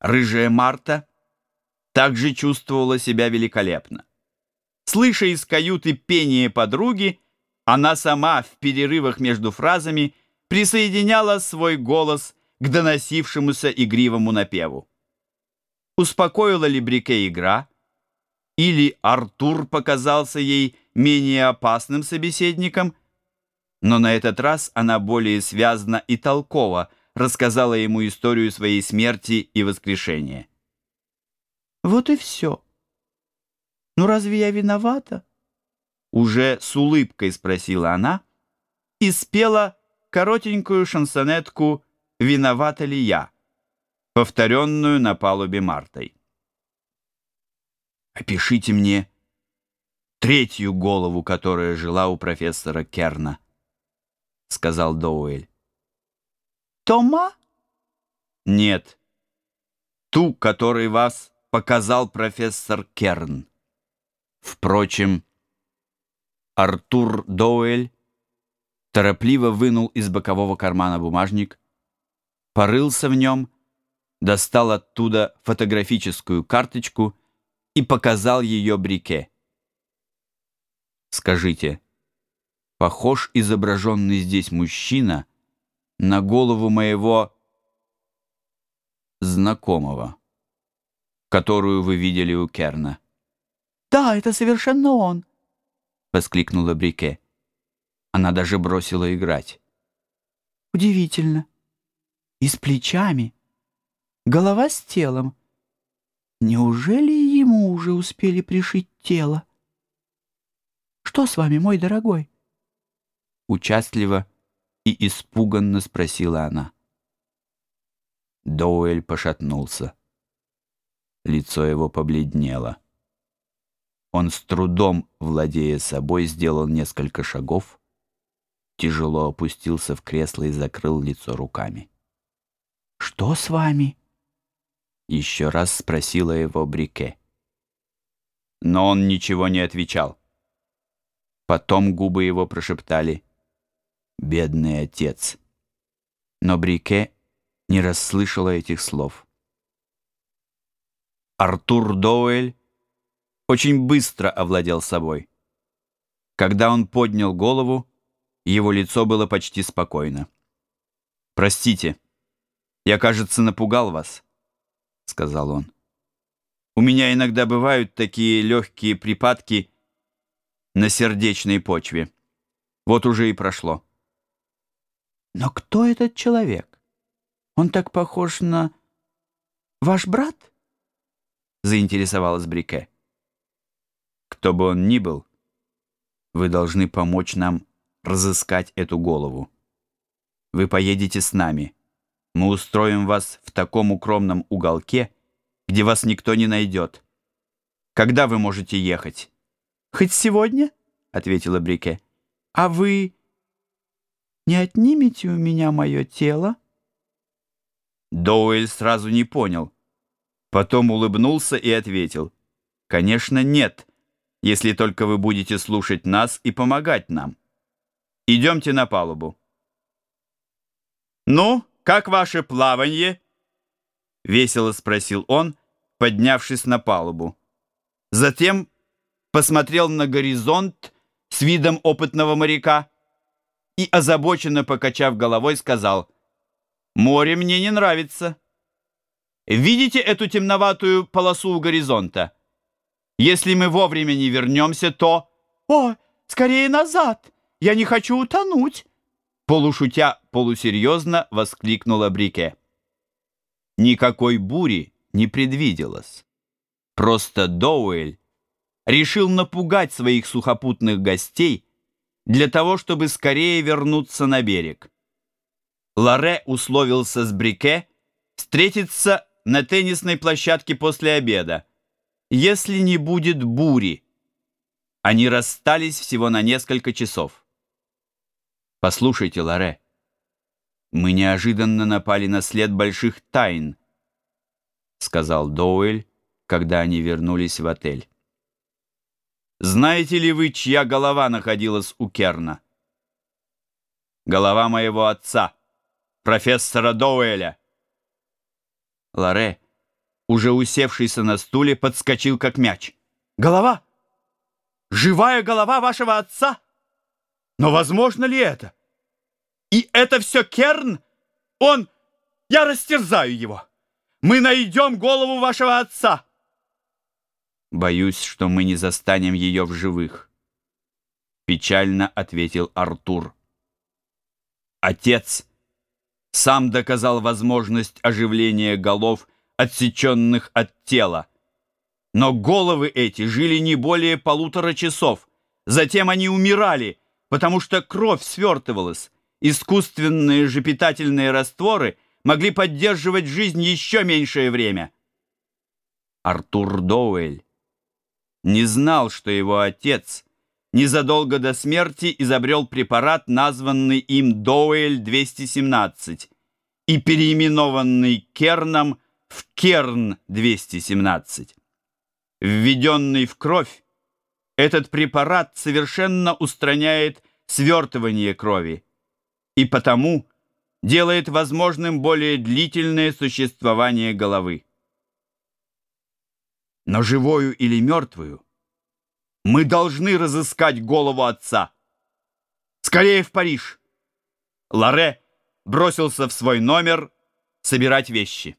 Рыжая Марта также чувствовала себя великолепно. Слыша из каюты пение подруги, она сама в перерывах между фразами присоединяла свой голос к доносившемуся игривому напеву. Успокоила ли Брике игра, или Артур показался ей менее опасным собеседником, но на этот раз она более связно и толково рассказала ему историю своей смерти и воскрешения. «Вот и все. Ну разве я виновата?» Уже с улыбкой спросила она и спела коротенькую шансонетку «Виновата ли я?», повторенную на палубе Мартой. «Опишите мне третью голову, которая жила у профессора Керна», — сказал Доуэль. Тома? Нет. Ту, которой вас показал профессор Керн. Впрочем, Артур Доуэль торопливо вынул из бокового кармана бумажник, порылся в нем, достал оттуда фотографическую карточку и показал ее Брике. Скажите, похож изображенный здесь мужчина — на голову моего знакомого, которую вы видели у Керна. «Да, это совершенно он!» — воскликнула Брике. Она даже бросила играть. «Удивительно. И с плечами. Голова с телом. Неужели ему уже успели пришить тело? Что с вами, мой дорогой?» Участливо и испуганно спросила она. Доуэль пошатнулся. Лицо его побледнело. Он с трудом, владея собой, сделал несколько шагов, тяжело опустился в кресло и закрыл лицо руками. «Что с вами?» Еще раз спросила его Брике. Но он ничего не отвечал. Потом губы его прошептали бедный отец. Но Брике не расслышала этих слов. Артур Доуэль очень быстро овладел собой. Когда он поднял голову, его лицо было почти спокойно. «Простите, я, кажется, напугал вас», — сказал он. «У меня иногда бывают такие легкие припадки на сердечной почве. Вот уже и прошло». Но кто этот человек? Он так похож на... Ваш брат? Заинтересовалась Брике. Кто бы он ни был, вы должны помочь нам разыскать эту голову. Вы поедете с нами. Мы устроим вас в таком укромном уголке, где вас никто не найдет. Когда вы можете ехать? Хоть сегодня, ответила Брике. А вы не отнимете у меня мое тело?» Доуэль сразу не понял. Потом улыбнулся и ответил. «Конечно, нет, если только вы будете слушать нас и помогать нам. Идемте на палубу». «Ну, как ваше плавание?» Весело спросил он, поднявшись на палубу. Затем посмотрел на горизонт с видом опытного моряка и, озабоченно покачав головой, сказал, «Море мне не нравится. Видите эту темноватую полосу у горизонта? Если мы вовремя не вернемся, то...» «О, скорее назад! Я не хочу утонуть!» Полушутя, полусерьезно воскликнула Брике. Никакой бури не предвиделось. Просто Доуэль решил напугать своих сухопутных гостей, для того, чтобы скорее вернуться на берег. Ларе условился с Брике встретиться на теннисной площадке после обеда, если не будет бури. Они расстались всего на несколько часов. «Послушайте, Ларе, мы неожиданно напали на след больших тайн», сказал Доуэль, когда они вернулись в отель. Знаете ли вы, чья голова находилась у Керна? Голова моего отца, профессора Доуэля. Ларе уже усевшийся на стуле, подскочил как мяч. «Голова! Живая голова вашего отца! Но возможно ли это? И это все Керн? Он... Я растерзаю его! Мы найдем голову вашего отца!» «Боюсь, что мы не застанем ее в живых», — печально ответил Артур. Отец сам доказал возможность оживления голов, отсеченных от тела. Но головы эти жили не более полутора часов. Затем они умирали, потому что кровь свертывалась. Искусственные же питательные растворы могли поддерживать жизнь еще меньшее время. Артур Доуэль не знал, что его отец незадолго до смерти изобрел препарат, названный им Доуэль-217 и переименованный Керном в Керн-217. Введенный в кровь, этот препарат совершенно устраняет свертывание крови и потому делает возможным более длительное существование головы. Но живую или мертвую мы должны разыскать голову отца. Скорее в Париж. Ларе бросился в свой номер собирать вещи.